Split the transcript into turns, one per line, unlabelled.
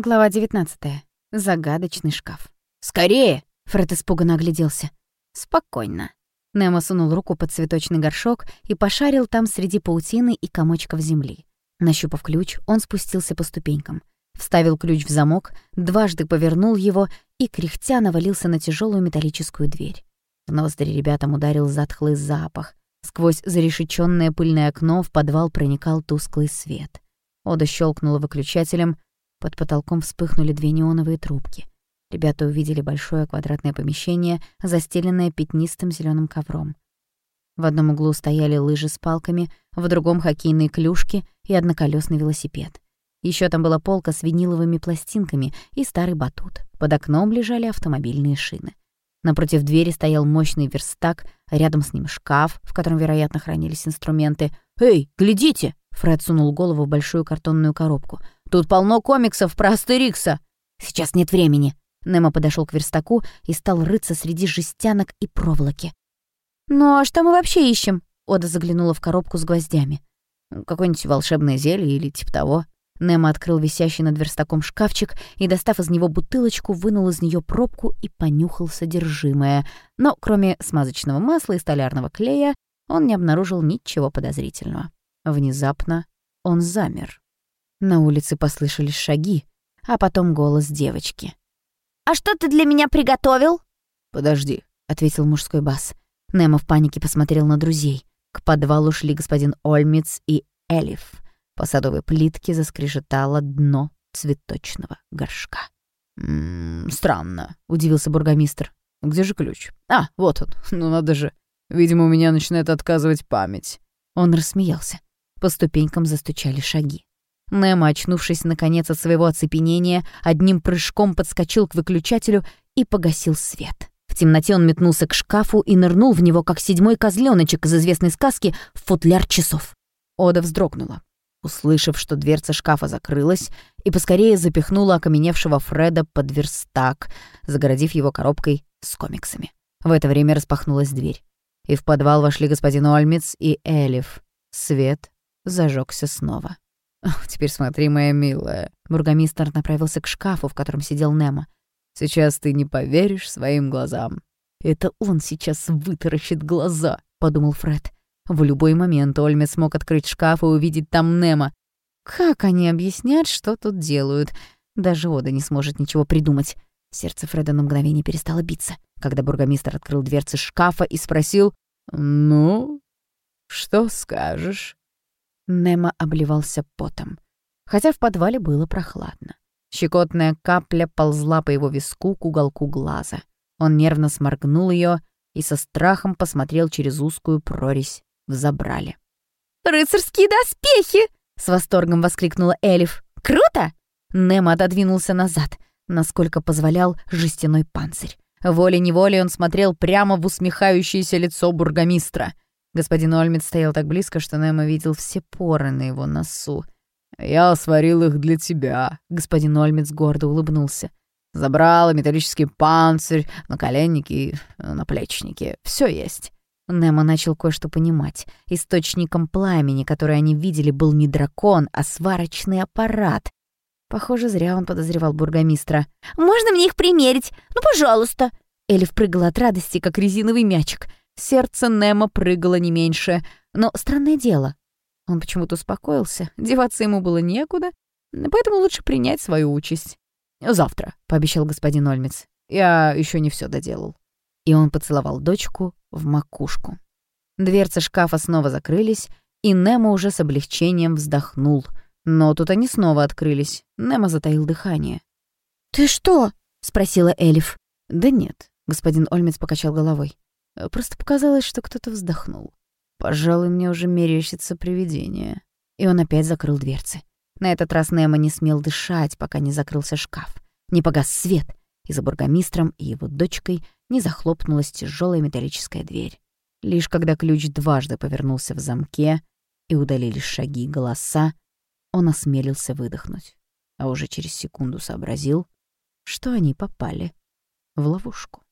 Глава 19. Загадочный шкаф.
«Скорее!»
— Фред испуганно огляделся. «Спокойно». Немо сунул руку под цветочный горшок и пошарил там среди паутины и комочков земли. Нащупав ключ, он спустился по ступенькам. Вставил ключ в замок, дважды повернул его и, кряхтя, навалился на тяжелую металлическую дверь. В ноздри ребятам ударил затхлый запах. Сквозь зарешечённое пыльное окно в подвал проникал тусклый свет. Ода щелкнула выключателем — под потолком вспыхнули две неоновые трубки. Ребята увидели большое квадратное помещение, застеленное пятнистым зеленым ковром. В одном углу стояли лыжи с палками, в другом — хоккейные клюшки и одноколесный велосипед. Еще там была полка с виниловыми пластинками и старый батут. Под окном лежали автомобильные шины. Напротив двери стоял мощный верстак, рядом с ним шкаф, в котором, вероятно, хранились инструменты. «Эй, глядите!» Фред сунул голову в большую картонную коробку — Тут полно комиксов про Астерикса. Сейчас нет времени. Немо подошел к верстаку и стал рыться среди жестянок и проволоки. «Ну а что мы вообще ищем?» Ода заглянула в коробку с гвоздями. «Какое-нибудь волшебное зелье или типа того». Немо открыл висящий над верстаком шкафчик и, достав из него бутылочку, вынул из нее пробку и понюхал содержимое. Но кроме смазочного масла и столярного клея он не обнаружил ничего подозрительного. Внезапно он замер. На улице послышались шаги, а потом голос девочки.
«А что ты для меня приготовил?»
«Подожди», — ответил мужской бас.
Немо в панике посмотрел на друзей. К подвалу шли господин Ольмиц и Элиф. По садовой плитке заскрежетало дно цветочного горшка.
«М -м, «Странно», — удивился бургомистр. «Где же ключ? А, вот он. Ну надо же. Видимо, у меня начинает отказывать память».
Он рассмеялся. По ступенькам застучали шаги. Немо, очнувшись наконец от своего оцепенения, одним прыжком подскочил к выключателю и погасил свет. В темноте он метнулся к шкафу и нырнул в него, как седьмой козленочек из известной сказки, в футляр часов. Ода вздрогнула, услышав, что дверца шкафа закрылась, и поскорее запихнула окаменевшего Фреда под верстак, загородив его коробкой с комиксами. В это время распахнулась дверь, и в подвал вошли господин Ольмиц и Элиф. Свет зажегся снова.
«Теперь смотри, моя милая».
Бургомистр направился к шкафу, в котором сидел Немо.
«Сейчас ты не поверишь своим глазам».
«Это он сейчас вытаращит глаза», — подумал Фред. В любой момент Ольмец смог открыть шкаф и увидеть там Немо. Как они объяснят, что тут делают? Даже Ода не сможет ничего придумать. Сердце Фреда на мгновение перестало биться, когда бургомистр открыл дверцы шкафа и спросил
«Ну, что скажешь?»
Немо обливался потом, хотя в подвале было прохладно. Щекотная капля ползла по его виску к уголку глаза. Он нервно сморгнул ее и со страхом посмотрел через узкую прорезь в забрале.
«Рыцарские доспехи!» — с восторгом воскликнула Элиф. «Круто!»
Немо отодвинулся назад, насколько позволял жестяной панцирь. Волей-неволей он смотрел прямо в усмехающееся лицо бургомистра — Господин Ольмит стоял так близко, что Немо видел все поры на его носу.
«Я сварил их для тебя», — господин Ольмиц гордо улыбнулся. «Забрал металлический панцирь, наколенники наплечники. Все есть».
Немо начал кое-что понимать. Источником пламени, который они видели, был не дракон, а сварочный аппарат. Похоже, зря он подозревал бургомистра.
«Можно мне их примерить? Ну, пожалуйста!»
Эльф прыгал от радости, как резиновый мячик. Сердце Немо прыгало не меньше. Но странное дело, он почему-то успокоился, деваться ему было некуда, поэтому лучше принять свою участь.
«Завтра», — пообещал господин Ольмец. «Я еще не все доделал».
И он поцеловал дочку в макушку. Дверцы шкафа снова закрылись, и Немо уже с облегчением вздохнул. Но тут они снова открылись. Немо затаил дыхание.
«Ты что?» — спросила Элиф.
«Да нет», — господин Ольмец покачал головой. Э, просто показалось, что кто-то вздохнул. Пожалуй, мне уже мерещится привидение. И он опять закрыл дверцы. На этот раз Немо не смел дышать, пока не закрылся шкаф. Не погас свет, и за бургомистром и его дочкой не захлопнулась тяжелая металлическая дверь. Лишь когда ключ дважды повернулся в замке и удалились шаги и голоса, он осмелился выдохнуть, а уже через секунду сообразил, что они попали в ловушку.